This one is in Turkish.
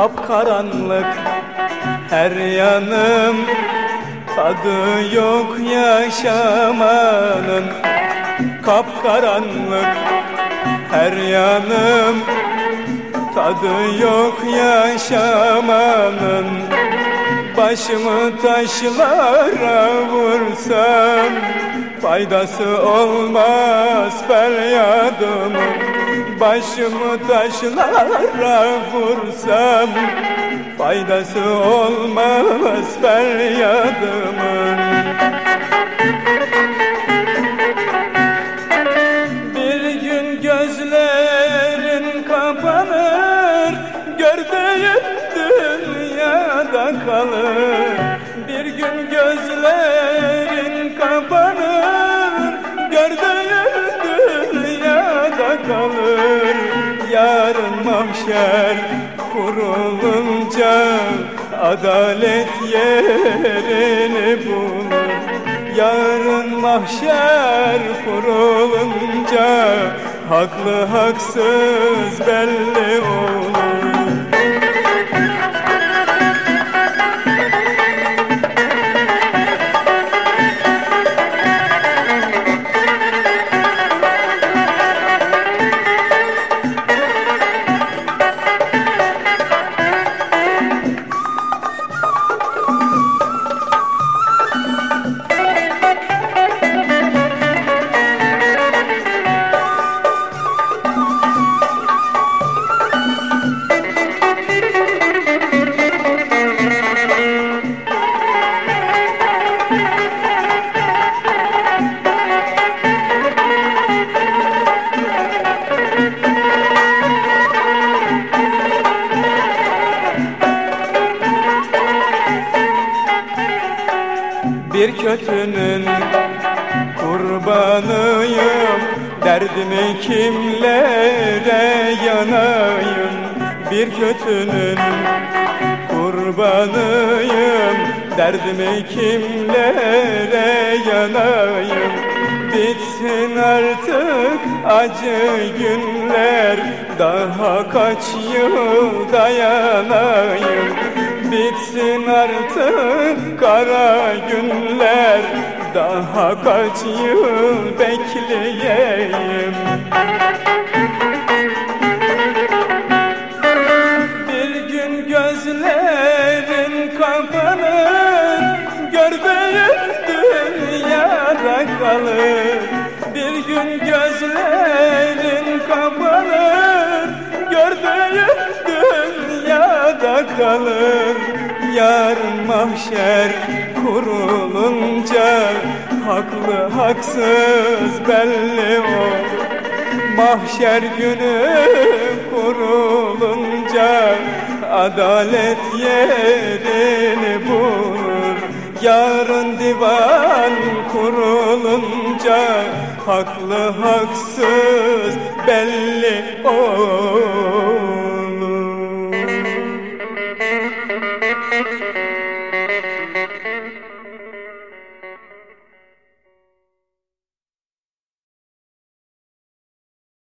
Kapkaranlık. Her yanım Tadı yok yaşamanın. Kapkaranlık. Her yanım Tadı yok yaşamanın. Başımı taşlara vursam Faydası olmaz feryadımın Başımı taşlara vursam Faydası olmaz feryadımın Bir gün gözlerin kapanır Gördüğün dünyada kalır. Bir gün gözlerin mahşer kurulunca Adalet yerini bulur. Yarın mahşer kurulunca Haklı haksız belli olur Bir kötünün kurbanıyım. Derdimi kimlere yanayım? Bir kötünün kurbanıyım. Derdimi kimlere yanayım? Bitsin artık acı günler. Daha kaç yıl dayanayım Bitsin artık kara günler. Daha kaç yıl bekleyeyim? Bir gün gözlerin kapanır Gördüğün dünyada kalır. Bir gün gözlerin kapanır Gördüğün dünyada kalır Yarın mahşer kurulunca Haklı haksız belli olur Mahşer günü kurulunca Adalet yerini bulur. Yarın divan kurulunca Haklı haksız belli olur Thank you.